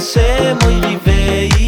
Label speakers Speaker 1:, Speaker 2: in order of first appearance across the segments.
Speaker 1: ser muito de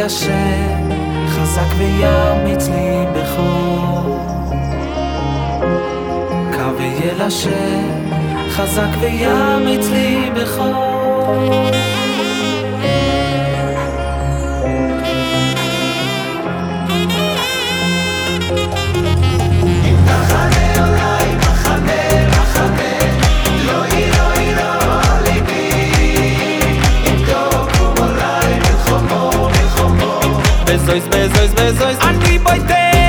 Speaker 1: אל השם, חזק וימיץ לי בכור. קווי אל השם חזק וימיץ לי בכור. bezois, bezois, bezois, bezois, bezois,